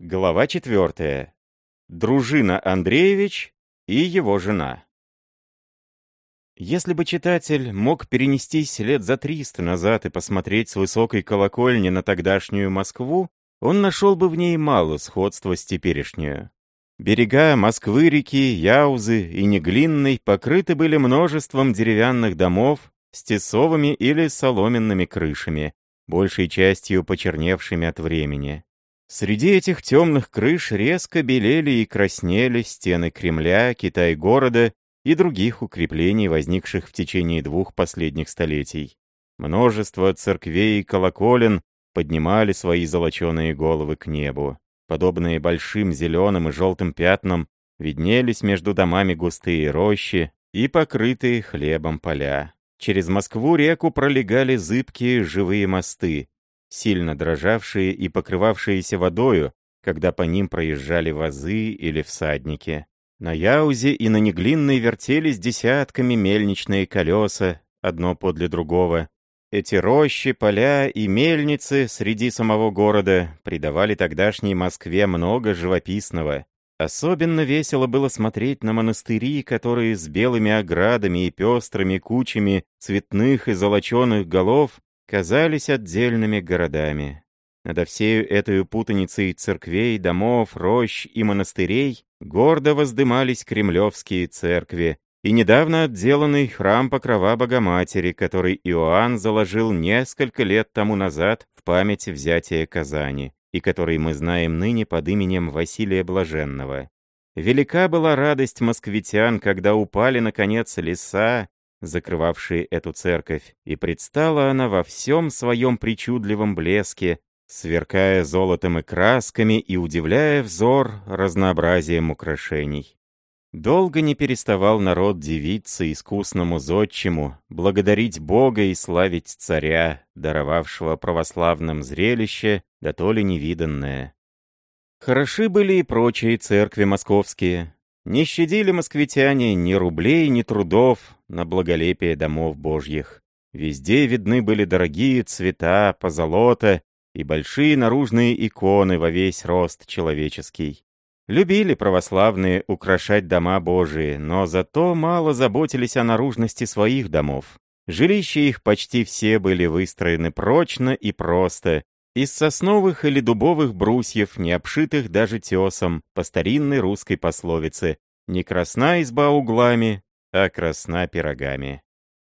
Глава четвертая. Дружина Андреевич и его жена. Если бы читатель мог перенестись лет за триста назад и посмотреть с высокой колокольни на тогдашнюю Москву, он нашел бы в ней мало сходства с теперешнюю. Берега Москвы-реки, Яузы и Неглинной покрыты были множеством деревянных домов с тесовыми или соломенными крышами, большей частью почерневшими от времени. Среди этих темных крыш резко белели и краснели стены Кремля, Китай-города и других укреплений, возникших в течение двух последних столетий. Множество церквей и колоколен поднимали свои золоченые головы к небу. Подобные большим зеленым и желтым пятнам виднелись между домами густые рощи и покрытые хлебом поля. Через Москву-реку пролегали зыбкие живые мосты, сильно дрожавшие и покрывавшиеся водою, когда по ним проезжали вазы или всадники. На Яузе и на Неглинной вертелись десятками мельничные колеса, одно подле другого. Эти рощи, поля и мельницы среди самого города придавали тогдашней Москве много живописного. Особенно весело было смотреть на монастыри, которые с белыми оградами и пестрыми кучами цветных и золоченых голов казались отдельными городами. Надо всею этой путаницей церквей, домов, рощ и монастырей гордо воздымались кремлевские церкви и недавно отделанный храм Покрова Богоматери, который Иоанн заложил несколько лет тому назад в память взятия Казани, и который мы знаем ныне под именем Василия Блаженного. Велика была радость москвитян, когда упали, наконец, леса, закрывавшие эту церковь, и предстала она во всем своем причудливом блеске, сверкая золотом и красками и удивляя взор разнообразием украшений. Долго не переставал народ дивиться искусному зодчему, благодарить Бога и славить царя, даровавшего православным зрелище, да то ли невиданное. Хороши были и прочие церкви московские, не щадили москвитяне ни рублей, ни трудов на благолепие домов божьих. Везде видны были дорогие цвета, позолота и большие наружные иконы во весь рост человеческий. Любили православные украшать дома Божии, но зато мало заботились о наружности своих домов. Жилища их почти все были выстроены прочно и просто, из сосновых или дубовых брусьев, не обшитых даже тесом, по старинной русской пословице «Не красна изба углами, а красна пирогами».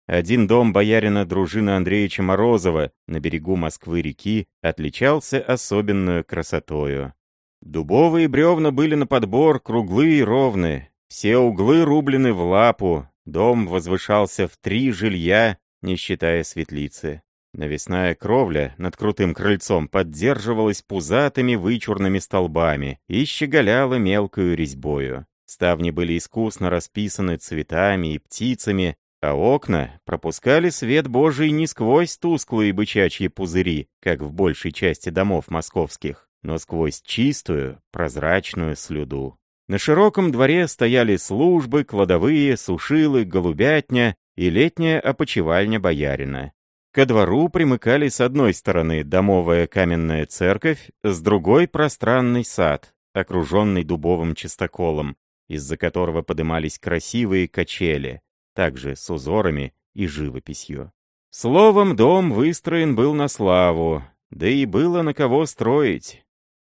Один дом боярина дружины Андреевича Морозова на берегу Москвы-реки отличался особенную красотою. Дубовые бревна были на подбор круглые и ровные, все углы рублены в лапу, дом возвышался в три жилья, не считая светлицы. Навесная кровля над крутым крыльцом поддерживалась пузатыми вычурными столбами и щеголяла мелкою резьбою. Ставни были искусно расписаны цветами и птицами, а окна пропускали свет Божий не сквозь тусклые бычачьи пузыри, как в большей части домов московских, но сквозь чистую, прозрачную слюду. На широком дворе стояли службы, кладовые, сушилы, голубятня и летняя опочивальня боярина. Ко двору примыкали с одной стороны домовая каменная церковь, с другой — пространный сад, окруженный дубовым чистоколом, из-за которого подымались красивые качели, также с узорами и живописью. Словом, дом выстроен был на славу, да и было на кого строить.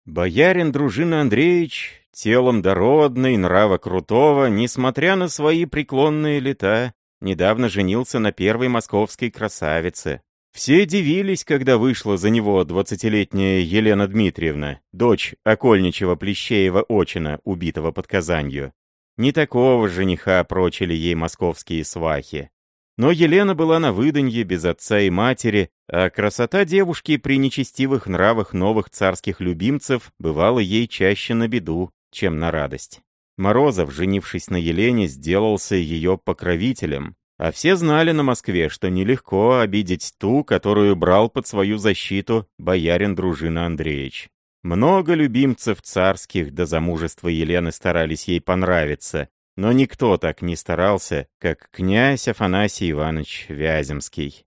Боярин дружина Андреевич, телом дородный, нрава крутого, несмотря на свои преклонные лета, недавно женился на первой московской красавице. Все дивились, когда вышла за него двадцатилетняя Елена Дмитриевна, дочь окольничего Плещеева-Очина, убитого под Казанью. Не такого жениха прочили ей московские свахи. Но Елена была на выданье без отца и матери, а красота девушки при нечестивых нравах новых царских любимцев бывала ей чаще на беду, чем на радость. Морозов, женившись на Елене, сделался ее покровителем, а все знали на Москве, что нелегко обидеть ту, которую брал под свою защиту боярин дружина Андреевич. Много любимцев царских до замужества Елены старались ей понравиться, но никто так не старался, как князь Афанасий Иванович Вяземский.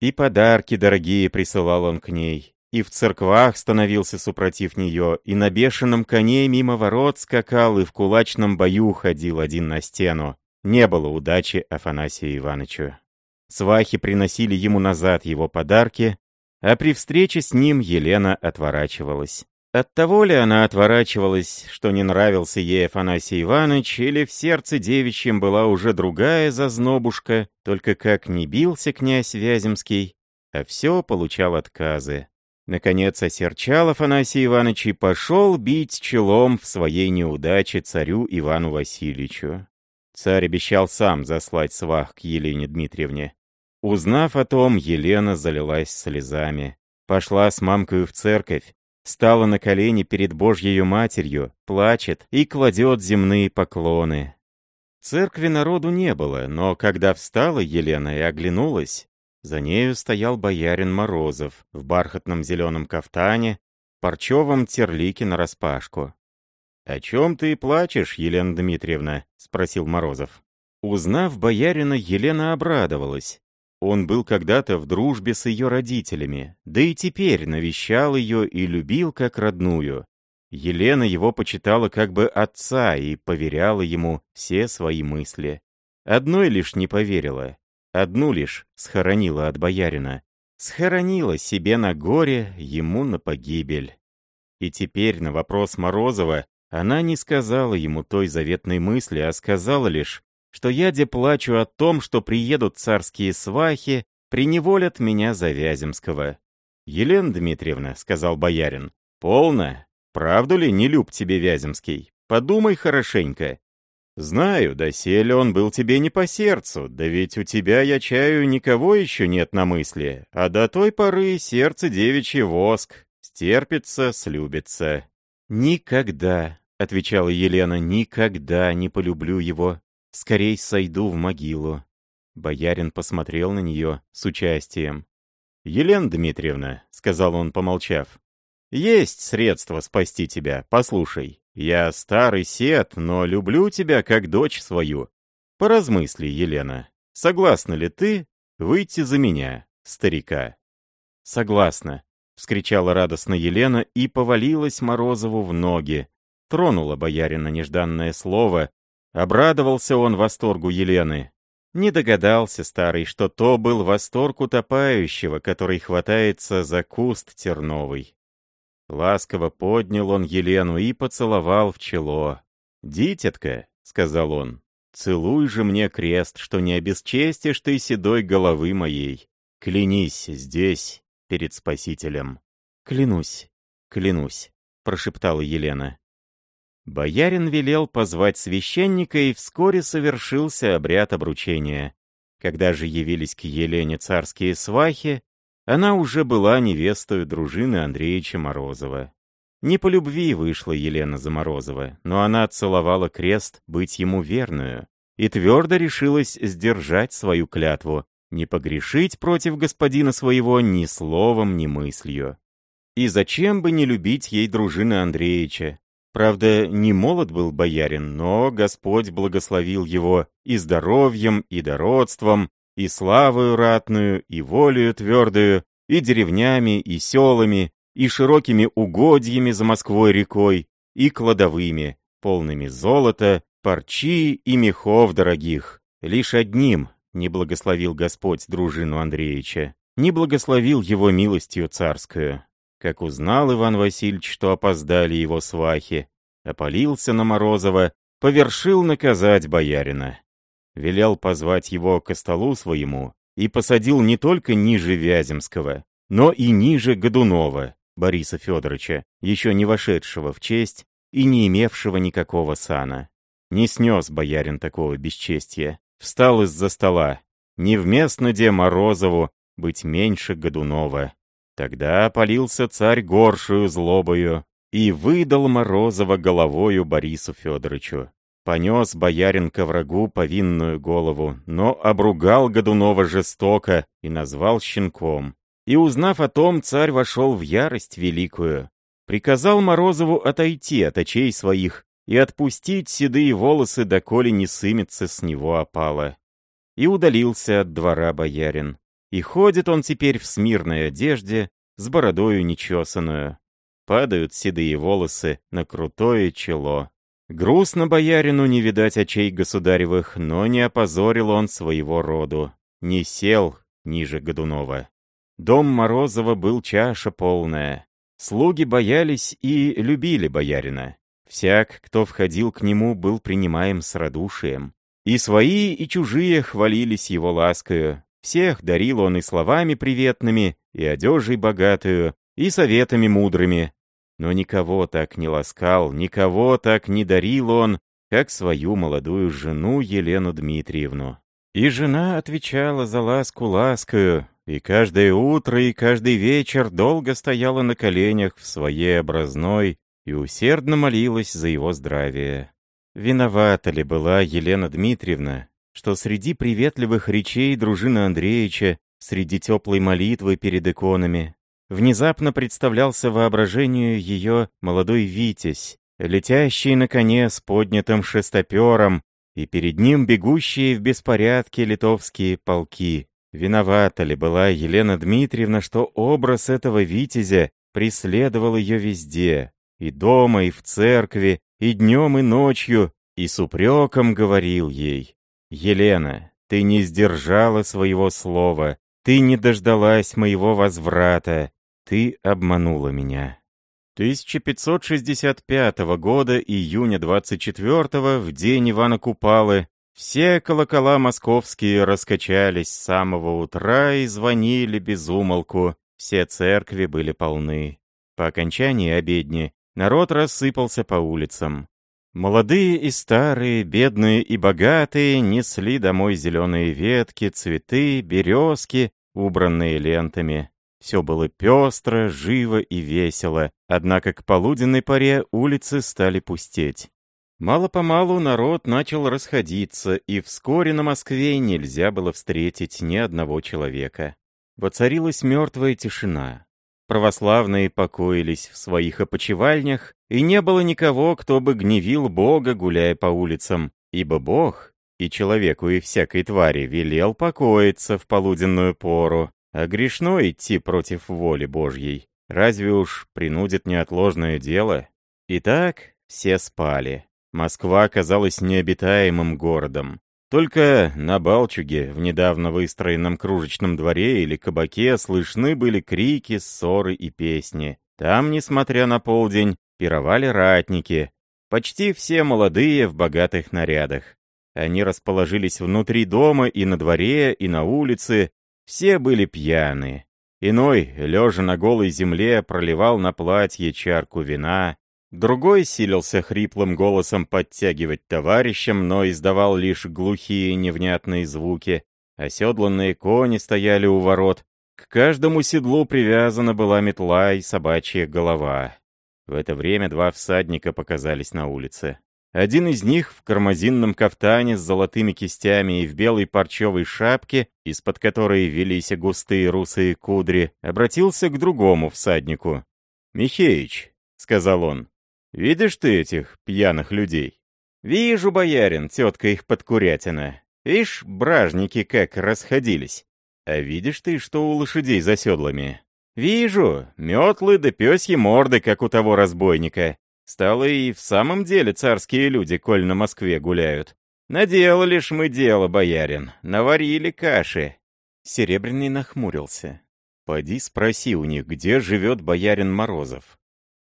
И подарки дорогие присылал он к ней, и в церквах становился супротив нее, и на бешеном коне мимо ворот скакал, и в кулачном бою ходил один на стену. Не было удачи Афанасию Ивановичу. Свахи приносили ему назад его подарки, а при встрече с ним Елена отворачивалась. От того ли она отворачивалась, что не нравился ей Афанасий Иванович, или в сердце девичьем была уже другая зазнобушка, только как не бился князь Вяземский, а все получал отказы. Наконец осерчал Афанасий Иванович и пошел бить челом в своей неудаче царю Ивану Васильевичу. Царь обещал сам заслать свах к Елене Дмитриевне. Узнав о том, Елена залилась слезами. Пошла с мамкою в церковь, стала на колени перед Божьей Матерью, плачет и кладет земные поклоны. Церкви народу не было, но когда встала Елена и оглянулась, за нею стоял боярин Морозов в бархатном зеленом кафтане, парчевом терлике нараспашку. «О чем ты плачешь, Елена Дмитриевна?» — спросил Морозов. Узнав боярина, Елена обрадовалась. Он был когда-то в дружбе с ее родителями, да и теперь навещал ее и любил как родную. Елена его почитала как бы отца и поверяла ему все свои мысли. Одной лишь не поверила, одну лишь схоронила от боярина. Схоронила себе на горе, ему на погибель. И теперь на вопрос Морозова она не сказала ему той заветной мысли, а сказала лишь, что я де плачу о том, что приедут царские свахи, приневолят меня за Вяземского. «Елена Дмитриевна», — сказал боярин, — «полно. Правду ли не люб тебе Вяземский? Подумай хорошенько. Знаю, доселе он был тебе не по сердцу, да ведь у тебя, я чаю, никого еще нет на мысли, а до той поры сердце девичий воск, стерпится, слюбится». «Никогда», — отвечала Елена, — «никогда не полюблю его. Скорей сойду в могилу». Боярин посмотрел на нее с участием. «Елена Дмитриевна», — сказал он, помолчав, — «есть средства спасти тебя, послушай. Я старый сет, но люблю тебя как дочь свою. Поразмысли, Елена, согласна ли ты выйти за меня, старика?» «Согласна», — вскричала радостно Елена и повалилась Морозову в ноги, Тронуло боярина нежданное слово. Обрадовался он восторгу Елены. Не догадался старый, что то был восторг утопающего, который хватается за куст терновый. Ласково поднял он Елену и поцеловал в чело. «Дитятка», — сказал он, — «целуй же мне крест, что не обесчестишь ты седой головы моей. Клянись здесь, перед Спасителем». «Клянусь, клянусь», — прошептала Елена. Боярин велел позвать священника, и вскоре совершился обряд обручения. Когда же явились к Елене царские свахи, она уже была невестою дружины Андреевича Морозова. Не по любви вышла Елена за Морозова, но она целовала крест быть ему верную и твердо решилась сдержать свою клятву, не погрешить против господина своего ни словом, ни мыслью. И зачем бы не любить ей дружины Андреевича, Правда, не молод был боярин, но Господь благословил его и здоровьем, и дородством, и славою ратную, и волею твердую, и деревнями, и селами, и широкими угодьями за Москвой рекой, и кладовыми, полными золота, парчи и мехов дорогих. Лишь одним не благословил Господь дружину Андреевича, не благословил его милостью царскую. Как узнал Иван Васильевич, что опоздали его свахи, опалился на Морозова, повершил наказать боярина. Велел позвать его к столу своему и посадил не только ниже Вяземского, но и ниже Годунова, Бориса Федоровича, еще не вошедшего в честь и не имевшего никакого сана. Не снес боярин такого бесчестия, встал из-за стола. Невместно де Морозову быть меньше Годунова. Тогда опалился царь горшую злобою и выдал Морозова головою Борису Федоровичу. Понес боярин ко врагу повинную голову, но обругал Годунова жестоко и назвал щенком. И узнав о том, царь вошел в ярость великую. Приказал Морозову отойти от очей своих и отпустить седые волосы, доколе не сымется с него опала. И удалился от двора боярин. И ходит он теперь в смирной одежде, с бородою нечесанную. Падают седые волосы на крутое чело. Грустно боярину не видать очей государевых, но не опозорил он своего роду. Не сел ниже Годунова. Дом Морозова был чаша полная. Слуги боялись и любили боярина. Всяк, кто входил к нему, был принимаем с радушием. И свои, и чужие хвалились его ласкою. Всех дарил он и словами приветными, и одежей богатую, и советами мудрыми. Но никого так не ласкал, никого так не дарил он, как свою молодую жену Елену Дмитриевну. И жена отвечала за ласку ласкою, и каждое утро и каждый вечер долго стояла на коленях в своей образной, и усердно молилась за его здравие. Виновата ли была Елена Дмитриевна, что среди приветливых речей дружины Андреевича, среди теплой молитвы перед иконами, внезапно представлялся воображению ее молодой Витязь, летящий на коне с поднятым шестопером, и перед ним бегущие в беспорядке литовские полки. Виновата ли была Елена Дмитриевна, что образ этого Витязя преследовал ее везде, и дома, и в церкви, и днем, и ночью, и с упреком говорил ей, «Елена, ты не сдержала своего слова, ты не дождалась моего возврата, ты обманула меня». 1565 года, июня 24 в день Ивана Купалы, все колокола московские раскачались с самого утра и звонили без умолку, все церкви были полны. По окончании обедни Народ рассыпался по улицам. Молодые и старые, бедные и богатые несли домой зеленые ветки, цветы, березки, убранные лентами. Все было пестро, живо и весело, однако к полуденной поре улицы стали пустеть. Мало-помалу народ начал расходиться, и вскоре на Москве нельзя было встретить ни одного человека. Воцарилась мертвая тишина. Православные покоились в своих опочивальнях, и не было никого, кто бы гневил Бога, гуляя по улицам, ибо Бог и человеку, и всякой твари велел покоиться в полуденную пору, а грешно идти против воли Божьей. Разве уж принудит неотложное дело? Итак, все спали. Москва казалась необитаемым городом. Только на Балчуге, в недавно выстроенном кружечном дворе или кабаке, слышны были крики, ссоры и песни. Там, несмотря на полдень, пировали ратники, почти все молодые в богатых нарядах. Они расположились внутри дома и на дворе, и на улице, все были пьяны. Иной, лежа на голой земле, проливал на платье чарку вина, Другой силился хриплым голосом подтягивать товарищам, но издавал лишь глухие невнятные звуки. Оседланные кони стояли у ворот. К каждому седлу привязана была метла и собачья голова. В это время два всадника показались на улице. Один из них в кармазинном кафтане с золотыми кистями и в белой парчевой шапке, из-под которой велись густые русые кудри, обратился к другому всаднику. «Михеич», — сказал он, Видишь ты этих пьяных людей? Вижу, боярин, тетка их подкурятина. Ишь, бражники как расходились. А видишь ты, что у лошадей за седлами? Вижу, метлы да пёсьи морды, как у того разбойника. Стало и в самом деле царские люди, коль на Москве гуляют. Наделали ж мы дело, боярин, наварили каши. Серебряный нахмурился. Поди спроси у них, где живет боярин Морозов.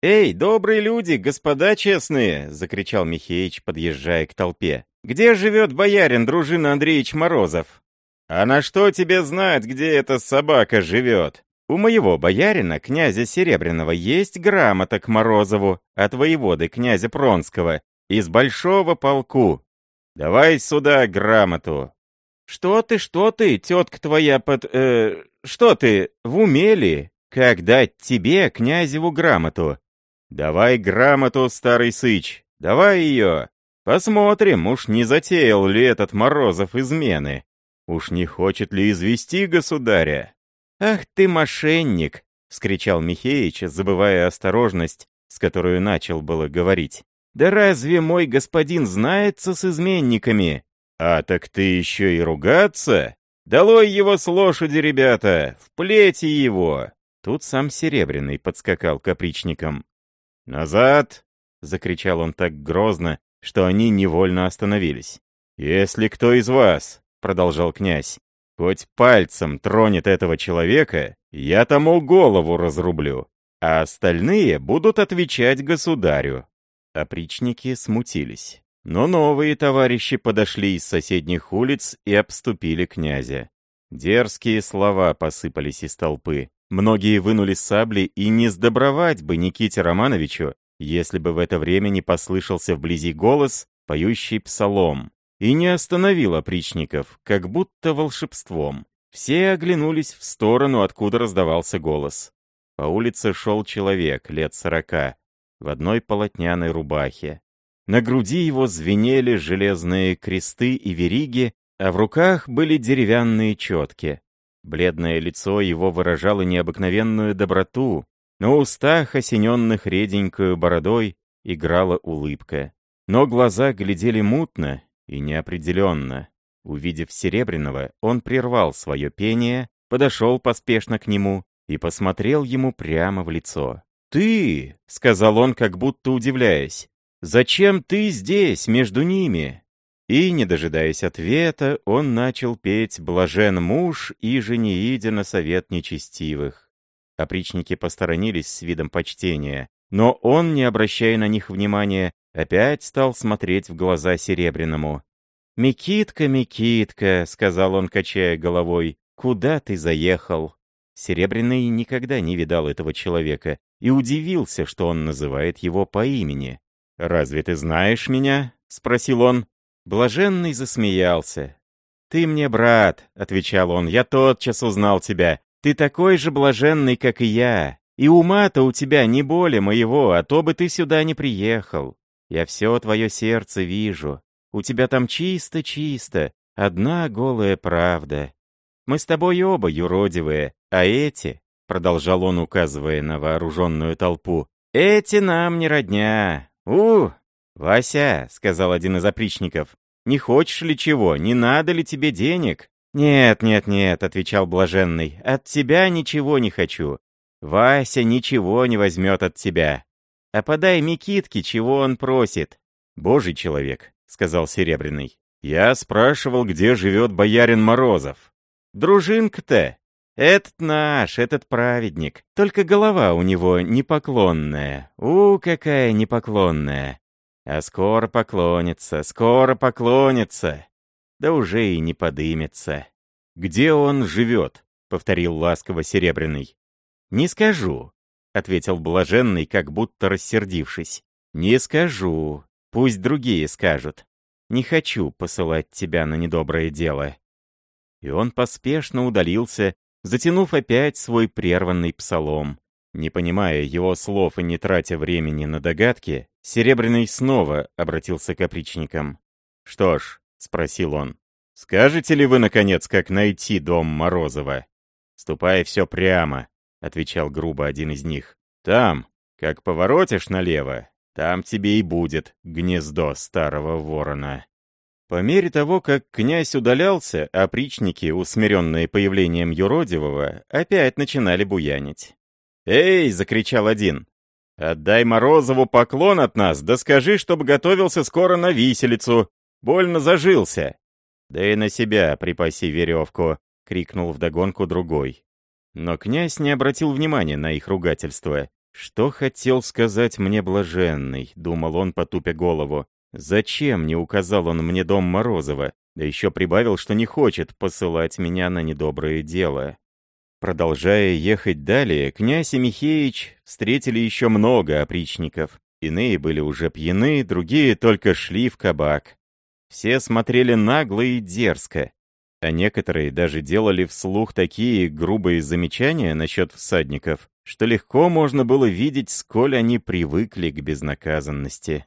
«Эй, добрые люди, господа честные!» — закричал Михеич, подъезжая к толпе. «Где живет боярин дружина Андреевич Морозов?» «А на что тебе знать, где эта собака живет? У моего боярина, князя Серебряного, есть грамота к Морозову от воеводы князя Пронского из большого полку. Давай сюда грамоту». «Что ты, что ты, тетка твоя под... Э, что ты, в уме ли? Как дать тебе, князеву, грамоту?» «Давай грамоту, старый сыч, давай ее. Посмотрим, уж не затеял ли этот Морозов измены. Уж не хочет ли извести государя?» «Ах ты мошенник!» — вскричал Михеич, забывая осторожность, с которой начал было говорить. «Да разве мой господин знается с изменниками?» «А так ты еще и ругаться? Долой его с лошади, ребята! Вплейте его!» Тут сам Серебряный подскакал к опричникам. «Назад!» — закричал он так грозно, что они невольно остановились. «Если кто из вас, — продолжал князь, — хоть пальцем тронет этого человека, я тому голову разрублю, а остальные будут отвечать государю». Опричники смутились. Но новые товарищи подошли из соседних улиц и обступили князя. Дерзкие слова посыпались из толпы. Многие вынули сабли и не сдобровать бы Никите Романовичу, если бы в это время не послышался вблизи голос, поющий псалом, и не остановил опричников, как будто волшебством. Все оглянулись в сторону, откуда раздавался голос. По улице шел человек лет сорока, в одной полотняной рубахе. На груди его звенели железные кресты и вериги, а в руках были деревянные четки. Бледное лицо его выражало необыкновенную доброту, на устах, осененных реденькою бородой, играла улыбка. Но глаза глядели мутно и неопределенно. Увидев Серебряного, он прервал свое пение, подошел поспешно к нему и посмотрел ему прямо в лицо. «Ты!» — сказал он, как будто удивляясь. «Зачем ты здесь, между ними?» И, не дожидаясь ответа, он начал петь «Блажен муж, и же не идя на совет нечестивых». Опричники посторонились с видом почтения, но он, не обращая на них внимания, опять стал смотреть в глаза Серебряному. «Микитка, Микитка», — сказал он, качая головой, — «куда ты заехал?» Серебряный никогда не видал этого человека и удивился, что он называет его по имени. «Разве ты знаешь меня?» — спросил он. Блаженный засмеялся. «Ты мне брат», — отвечал он, — «я тотчас узнал тебя. Ты такой же блаженный, как и я. И ума-то у тебя не более моего, а то бы ты сюда не приехал. Я все твое сердце вижу. У тебя там чисто-чисто, одна голая правда. Мы с тобой оба юродивые, а эти, — продолжал он, указывая на вооруженную толпу, — эти нам не родня. У, «Вася», — сказал один из опричников, — «не хочешь ли чего? Не надо ли тебе денег?» «Нет, нет, нет», — отвечал блаженный, — «от тебя ничего не хочу. Вася ничего не возьмет от тебя. А подай Микитке, чего он просит». «Божий человек», — сказал Серебряный. «Я спрашивал, где живет боярин Морозов». «Дружинка-то? Этот наш, этот праведник. Только голова у него непоклонная. У, какая непоклонная. А скоро поклонится, скоро поклонится. Да уже и не подымется. «Где он живет?» — повторил ласково Серебряный. «Не скажу», — ответил Блаженный, как будто рассердившись. «Не скажу. Пусть другие скажут. Не хочу посылать тебя на недоброе дело». И он поспешно удалился, затянув опять свой прерванный псалом. Не понимая его слов и не тратя времени на догадки, Серебряный снова обратился к опричникам. «Что ж», — спросил он, — «скажете ли вы, наконец, как найти дом Морозова?» «Ступай все прямо», — отвечал грубо один из них. «Там, как поворотишь налево, там тебе и будет гнездо старого ворона». По мере того, как князь удалялся, опричники, усмиренные появлением юродивого, опять начинали буянить. «Эй!» — закричал один. «Отдай Морозову поклон от нас, да скажи, чтобы готовился скоро на виселицу. Больно зажился». «Да и на себя припаси веревку», — крикнул вдогонку другой. Но князь не обратил внимания на их ругательство. «Что хотел сказать мне блаженный?» — думал он, потупя голову. «Зачем не указал он мне дом Морозова? Да еще прибавил, что не хочет посылать меня на недоброе дело». Продолжая ехать далее, князь и Михеич встретили еще много опричников. Иные были уже пьяны, другие только шли в кабак. Все смотрели нагло и дерзко, а некоторые даже делали вслух такие грубые замечания насчет всадников, что легко можно было видеть, сколь они привыкли к безнаказанности.